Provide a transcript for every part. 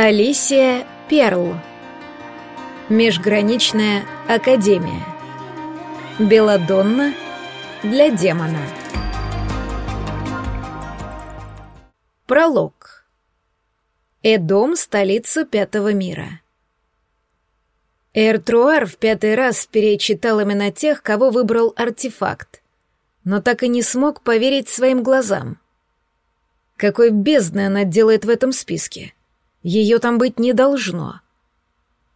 Алисия Перл. Межграничная академия. Беладонна для демона. Пролог. Эдом — столица Пятого мира. Эртруар в пятый раз перечитал именно тех, кого выбрал артефакт, но так и не смог поверить своим глазам. Какой бездной она делает в этом списке — ее там быть не должно.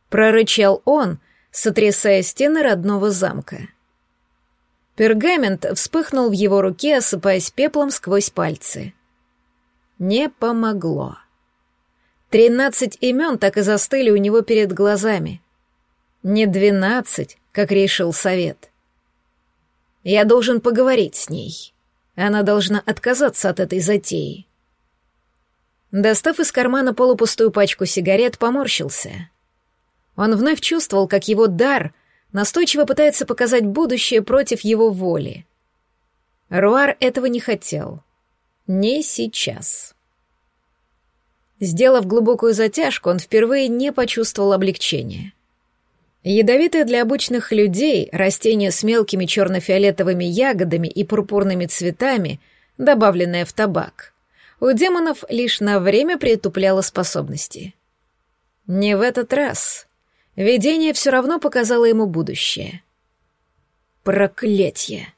Прорычал он, сотрясая стены родного замка. Пергамент вспыхнул в его руке, осыпаясь пеплом сквозь пальцы. Не помогло. Тринадцать имен так и застыли у него перед глазами. Не двенадцать, как решил совет. Я должен поговорить с ней. Она должна отказаться от этой затеи. Достав из кармана полупустую пачку сигарет, поморщился. Он вновь чувствовал, как его дар настойчиво пытается показать будущее против его воли. Руар этого не хотел. Не сейчас. Сделав глубокую затяжку, он впервые не почувствовал облегчения. Ядовитое для обычных людей растение с мелкими черно-фиолетовыми ягодами и пурпурными цветами, добавленное в табак — у демонов лишь на время притупляло способности. Не в этот раз. Видение все равно показало ему будущее. Проклятье!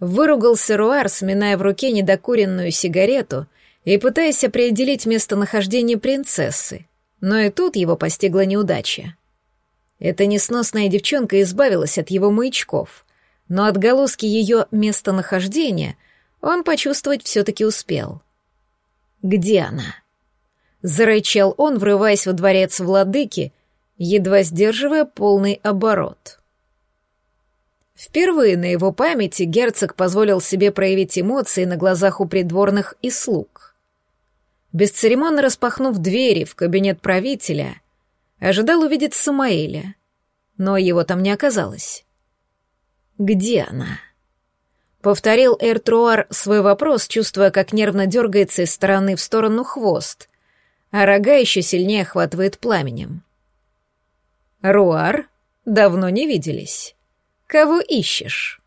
Выругался Руар, сминая в руке недокуренную сигарету и пытаясь определить местонахождение принцессы, но и тут его постигла неудача. Эта несносная девчонка избавилась от его маячков, но отголоски ее местонахождения он почувствовать все-таки успел — где она? Зарычал он, врываясь во дворец владыки, едва сдерживая полный оборот. Впервые на его памяти герцог позволил себе проявить эмоции на глазах у придворных и слуг. Бесцеремонно распахнув двери в кабинет правителя, ожидал увидеть Самаэля, но его там не оказалось. Где она? Повторил Эртруар свой вопрос, чувствуя, как нервно дергается из стороны в сторону хвост, а рога еще сильнее охватывает пламенем. «Руар, давно не виделись. Кого ищешь?»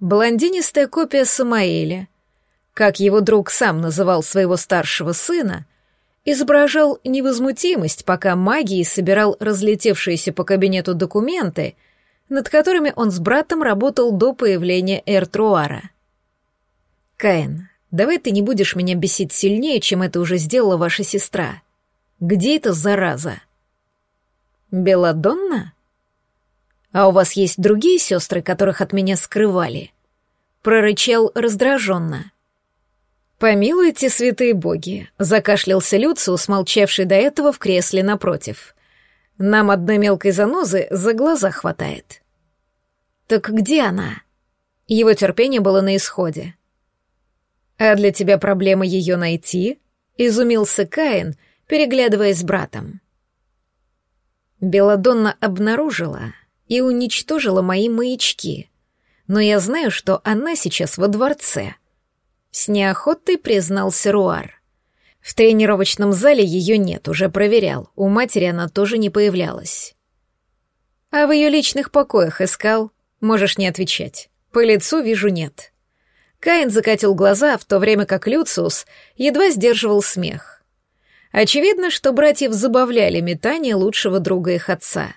Блондинистая копия Самаэля, как его друг сам называл своего старшего сына, изображал невозмутимость, пока магией собирал разлетевшиеся по кабинету документы — над которыми он с братом работал до появления Эртруара. «Каин, давай ты не будешь меня бесить сильнее, чем это уже сделала ваша сестра. Где эта зараза?» «Беладонна? А у вас есть другие сестры, которых от меня скрывали?» Прорычал раздраженно. «Помилуйте, святые боги», — закашлялся Люциус, молчавший до этого в кресле напротив. Нам одной мелкой занозы за глаза хватает. Так где она? Его терпение было на исходе. А для тебя проблема ее найти? Изумился Каин, переглядываясь с братом. Беладонна обнаружила и уничтожила мои маячки, но я знаю, что она сейчас во дворце. С неохотой признался Руар. В тренировочном зале ее нет, уже проверял. У матери она тоже не появлялась. А в ее личных покоях искал? Можешь не отвечать. По лицу вижу нет. Каин закатил глаза, в то время как Люциус едва сдерживал смех. Очевидно, что братьев забавляли метание лучшего друга их отца.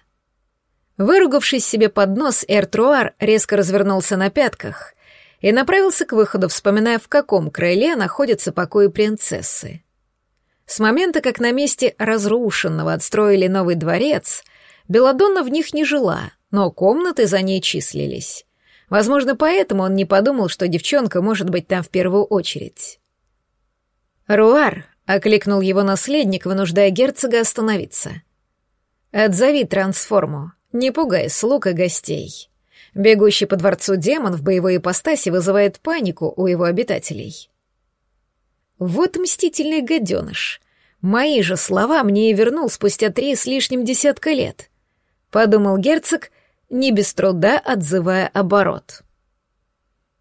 Выругавшись себе под нос, Эртруар резко развернулся на пятках и направился к выходу, вспоминая, в каком крыле находится покой принцессы. С момента, как на месте разрушенного отстроили новый дворец, Беладонна в них не жила, но комнаты за ней числились. Возможно, поэтому он не подумал, что девчонка может быть там в первую очередь. «Руар!» — окликнул его наследник, вынуждая герцога остановиться. «Отзови трансформу, не пугай слуг и гостей». Бегущий по дворцу демон в боевой ипостаси вызывает панику у его обитателей. Вот мстительный гаденыш. Мои же слова мне и вернул спустя три с лишним десятка лет. Подумал герцог, не без труда отзывая оборот.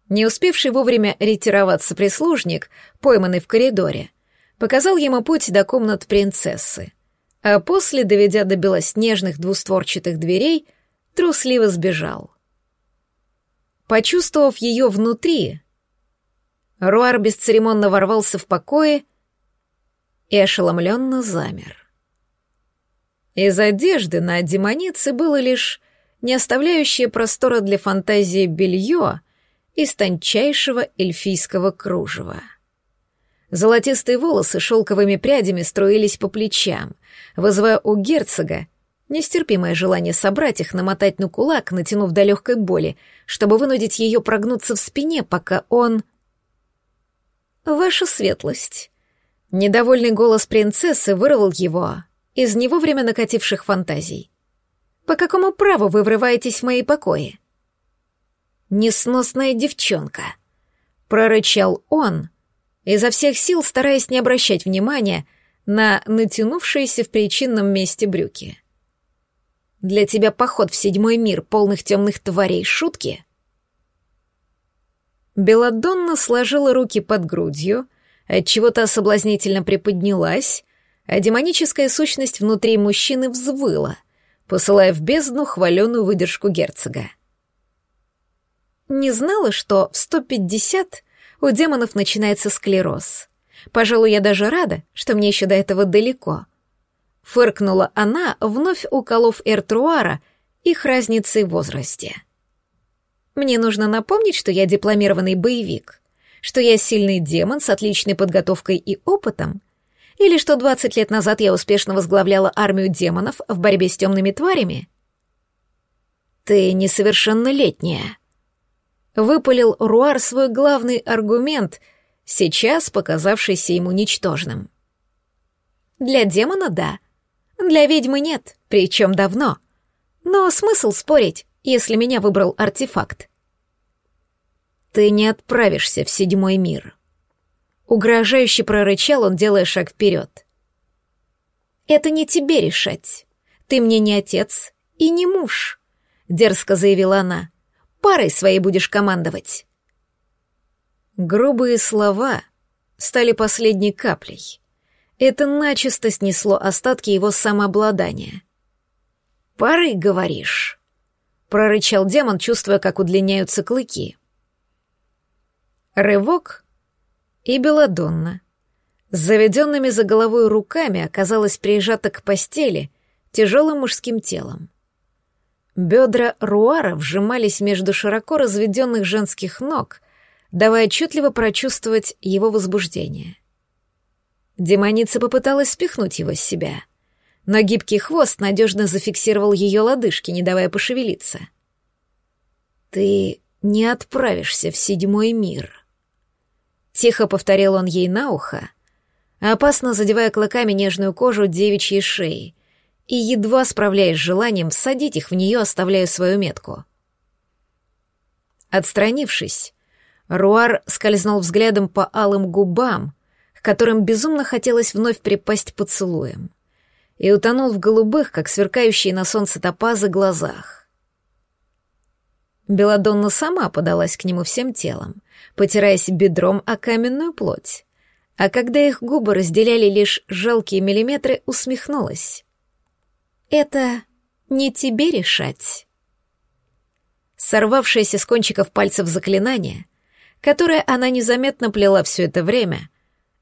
Не успевший вовремя ретироваться прислужник, пойманный в коридоре, показал ему путь до комнат принцессы, а после, доведя до белоснежных двустворчатых дверей, трусливо сбежал. Почувствовав ее внутри, Руар бесцеремонно ворвался в покое и ошеломленно замер. Из одежды на демонице было лишь не оставляющее простора для фантазии белье из тончайшего эльфийского кружева. Золотистые волосы шелковыми прядями струились по плечам, вызывая у герцога нестерпимое желание собрать их, намотать на кулак, натянув до легкой боли, чтобы вынудить ее прогнуться в спине, пока он... «Ваша светлость!» Недовольный голос принцессы вырвал его из него время накативших фантазий. «По какому праву вы врываетесь в мои покои?» «Несносная девчонка», — прорычал он, изо всех сил стараясь не обращать внимания на натянувшиеся в причинном месте брюки. «Для тебя поход в седьмой мир полных темных тварей шутки?» Беладонна сложила руки под грудью, отчего-то соблазнительно приподнялась, а демоническая сущность внутри мужчины взвыла, посылая в бездну хваленую выдержку герцога. Не знала, что в 150 у демонов начинается склероз. Пожалуй, я даже рада, что мне еще до этого далеко. Фыркнула она, вновь уколов Эртруара их разницей в возрасте. Мне нужно напомнить, что я дипломированный боевик, что я сильный демон с отличной подготовкой и опытом, или что 20 лет назад я успешно возглавляла армию демонов в борьбе с темными тварями? Ты несовершеннолетняя. Выпалил Руар свой главный аргумент, сейчас показавшийся ему ничтожным. Для демона — да. Для ведьмы нет, причем давно. Но смысл спорить, если меня выбрал артефакт? Ты не отправишься в седьмой мир. Угрожающе прорычал он, делая шаг вперед. «Это не тебе решать. Ты мне не отец и не муж», — дерзко заявила она. «Парой своей будешь командовать». Грубые слова стали последней каплей. Это начисто снесло остатки его самообладания. «Парой, говоришь?» — прорычал демон, чувствуя, как удлиняются клыки. Рывок, и Беладонна. С заведенными за головой руками оказалась прижата к постели тяжелым мужским телом. Бедра Руара вжимались между широко разведенных женских ног, давая отчетливо прочувствовать его возбуждение. Демоница попыталась спихнуть его с себя, но гибкий хвост надежно зафиксировал ее лодыжки, не давая пошевелиться. «Ты не отправишься в седьмой мир», Тихо повторил он ей на ухо, опасно задевая клыками нежную кожу девичьей шеи, и, едва справляясь с желанием, всадить их в нее, оставляя свою метку. Отстранившись, Руар скользнул взглядом по алым губам, которым безумно хотелось вновь припасть поцелуем, и утонул в голубых, как сверкающие на солнце топазы, глазах. Беладонна сама подалась к нему всем телом, потираясь бедром о каменную плоть. А когда их губы разделяли лишь жалкие миллиметры, усмехнулась. «Это не тебе решать». Сорвавшееся с кончиков пальцев заклинание, которое она незаметно плела все это время,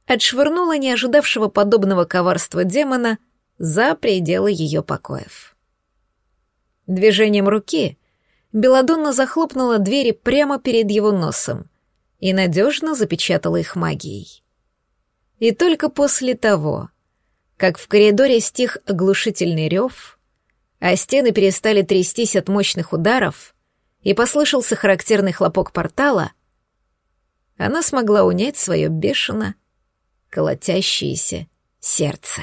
отшвырнула не ожидавшего подобного коварства демона за пределы ее покоев. Движением руки Беладонна захлопнула двери прямо перед его носом, и надежно запечатала их магией. И только после того, как в коридоре стих оглушительный рев, а стены перестали трястись от мощных ударов, и послышался характерный хлопок портала, она смогла унять свое бешено колотящееся сердце.